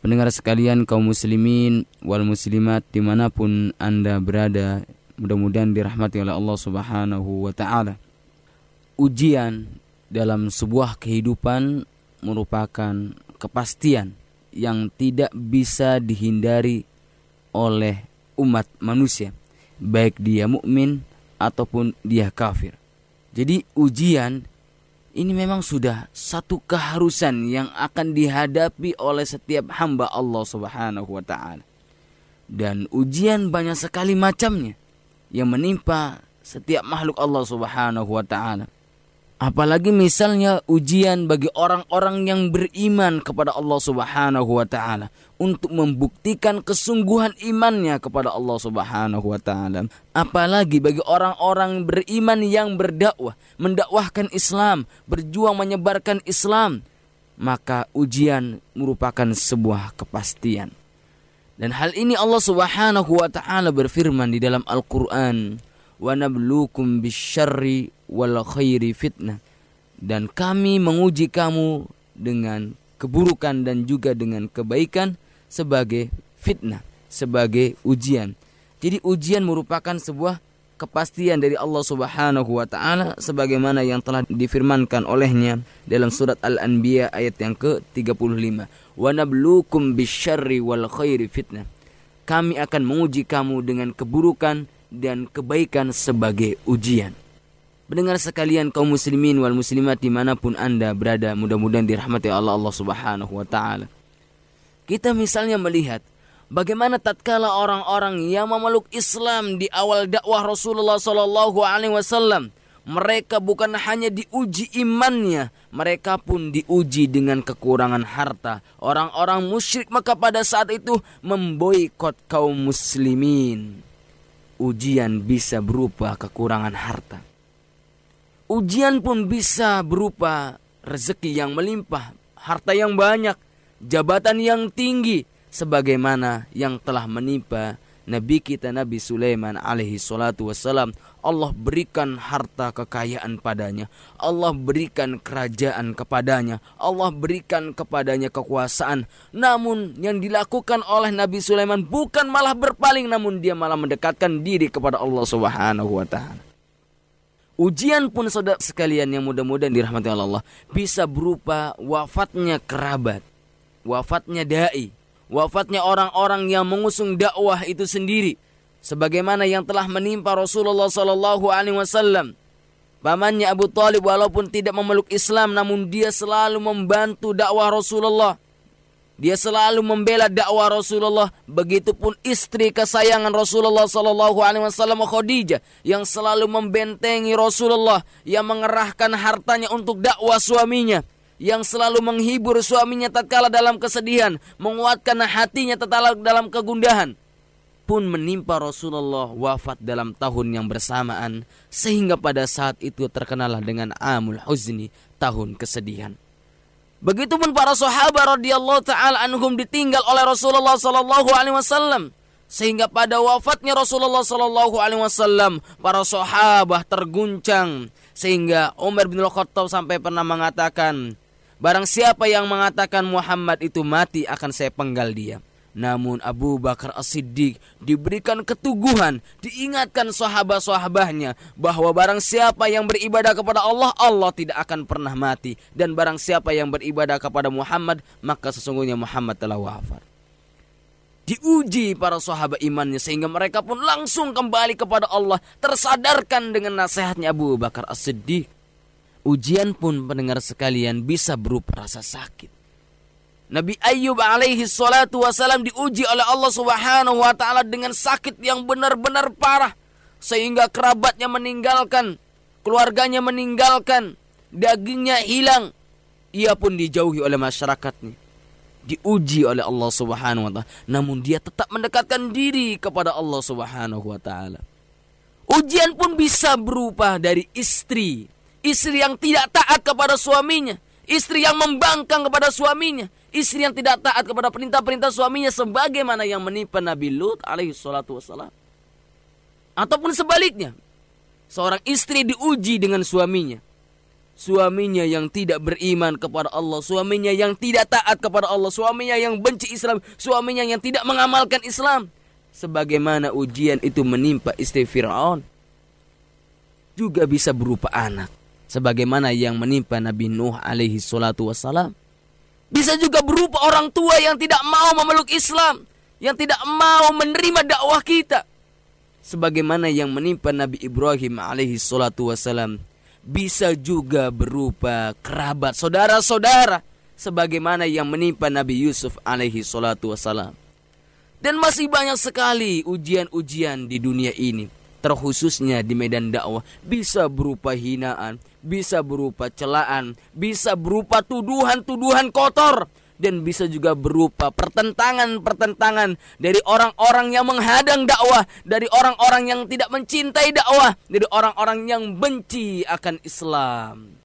Pendengar sekalian kaum muslimin wal muslimat di mana pun anda berada Mudah-mudahan dirahmati oleh Allah subhanahu wa ta'ala Ujian dalam sebuah kehidupan merupakan kepastian yang tidak bisa dihindari oleh umat manusia baik dia mukmin ataupun dia kafir. Jadi ujian ini memang sudah satu keharusan yang akan dihadapi oleh setiap hamba Allah Subhanahu wa taala. Dan ujian banyak sekali macamnya yang menimpa setiap makhluk Allah Subhanahu wa taala. Apalagi misalnya ujian bagi orang-orang yang beriman kepada Allah Subhanahu wa taala untuk membuktikan kesungguhan imannya kepada Allah Subhanahu wa taala. Apalagi bagi orang-orang beriman yang berdakwah, mendakwahkan Islam, berjuang menyebarkan Islam, maka ujian merupakan sebuah kepastian. Dan hal ini Allah Subhanahu wa taala berfirman di dalam Al-Qur'an, "Wa nabluukum bisyarri wal khairi fitnah dan kami menguji kamu dengan keburukan dan juga dengan kebaikan sebagai fitnah, sebagai ujian. Jadi ujian merupakan sebuah kepastian dari Allah Subhanahu wa taala sebagaimana yang telah difirmankan olehnya dalam surat Al-Anbiya ayat yang ke-35. Wa nabluukum bisyarri wal khairi fitnah. Kami akan menguji kamu dengan keburukan dan kebaikan sebagai ujian. Mendengar sekalian kaum muslimin wal muslimat di mana pun anda berada mudah-mudahan dirahmati Allah Allah subhanahu wa ta'ala. Kita misalnya melihat bagaimana tatkala orang-orang yang memeluk Islam di awal dakwah Rasulullah Sallallahu Alaihi Wasallam mereka bukan hanya diuji imannya, mereka pun diuji dengan kekurangan harta. Orang-orang musyrik maka pada saat itu memboikot kaum muslimin. Ujian bisa berupa kekurangan harta Ujian pun bisa berupa rezeki yang melimpah, harta yang banyak, jabatan yang tinggi, sebagaimana yang telah menimpa Nabi kita Nabi Sulaiman alaihi salatu wassalam. Allah berikan harta kekayaan padanya. Allah berikan kerajaan kepadanya. Allah berikan kepadanya kekuasaan. Namun yang dilakukan oleh Nabi Sulaiman bukan malah berpaling namun dia malah mendekatkan diri kepada Allah Subhanahu wa taala. Ujian pun saudara sekalian yang mudah-mudahan dirahmati Allah bisa berupa wafatnya kerabat, wafatnya dai, wafatnya orang-orang yang mengusung dakwah itu sendiri, sebagaimana yang telah menimpa Rasulullah Sallallahu Alaihi Wasallam. Pamannya Abu Talib walaupun tidak memeluk Islam namun dia selalu membantu dakwah Rasulullah dia selalu membela dakwah Rasulullah. Begitupun istri kesayangan Rasulullah Sallallahu Alaihi Wasallam Khadijah yang selalu membentengi Rasulullah, yang mengerahkan hartanya untuk dakwah suaminya, yang selalu menghibur suaminya tatkala dalam kesedihan, menguatkan hatinya tatkala dalam kegundahan pun menimpa Rasulullah wafat dalam tahun yang bersamaan sehingga pada saat itu terkenalah dengan Amul Huzni tahun kesedihan. Begitupun para sahabat radhiyallahu taala anhum ditinggal oleh Rasulullah sallallahu alaihi wasallam sehingga pada wafatnya Rasulullah sallallahu alaihi wasallam para sahabat terguncang sehingga Umar bin Khattab sampai pernah mengatakan barang siapa yang mengatakan Muhammad itu mati akan saya penggal dia. Namun Abu Bakar As-Siddiq diberikan ketuguhan, diingatkan sahabat-sahabatnya bahwa barang siapa yang beribadah kepada Allah, Allah tidak akan pernah mati. Dan barang siapa yang beribadah kepada Muhammad, maka sesungguhnya Muhammad telah wafat. Diuji para sahabat imannya sehingga mereka pun langsung kembali kepada Allah, tersadarkan dengan nasihatnya Abu Bakar As-Siddiq. Ujian pun pendengar sekalian bisa berupa rasa sakit Nabi Ayub alaihi salatu wasalam diuji oleh Allah subhanahu wa ta'ala dengan sakit yang benar-benar parah. Sehingga kerabatnya meninggalkan, keluarganya meninggalkan, dagingnya hilang. Ia pun dijauhi oleh masyarakatnya. Diuji oleh Allah subhanahu wa ta'ala. Namun dia tetap mendekatkan diri kepada Allah subhanahu wa ta'ala. Ujian pun bisa berupa dari istri. Istri yang tidak taat kepada suaminya. Istri yang membangkang kepada suaminya istri yang tidak taat kepada perintah-perintah suaminya sebagaimana yang menimpa Nabi Lut alaihi salatu wassalam. Ataupun sebaliknya, seorang istri diuji dengan suaminya. suaminya yang tidak beriman kepada Allah, suaminya yang tidak taat kepada Allah, suaminya yang benci Islam, suaminya yang tidak mengamalkan Islam. Sebagaimana ujian itu menimpa istri Fir'aun. Juga bisa berupa anak. Sebagaimana yang menimpa Nabi Nuh alaihi salatu wassalam. Bisa juga berupa orang tua yang tidak mau memeluk Islam. Yang tidak mau menerima dakwah kita. Sebagaimana yang menimpa Nabi Ibrahim alaihi salatu wassalam bisa juga berupa kerabat, saudara-saudara sebagaimana yang menimpa Nabi Yusuf alaihi salatu wassalam. Dan masih banyak sekali ujian-ujian di dunia ini, terkhususnya di medan dakwah, bisa berupa hinaan, bisa berupa celaan, bisa berupa tuduhan-tuduhan kotor, dan bisa juga berupa pertentangan-pertentangan dari orang-orang yang menghadang dakwah, dari orang-orang yang tidak mencintai dakwah, dari orang-orang yang benci akan Islam.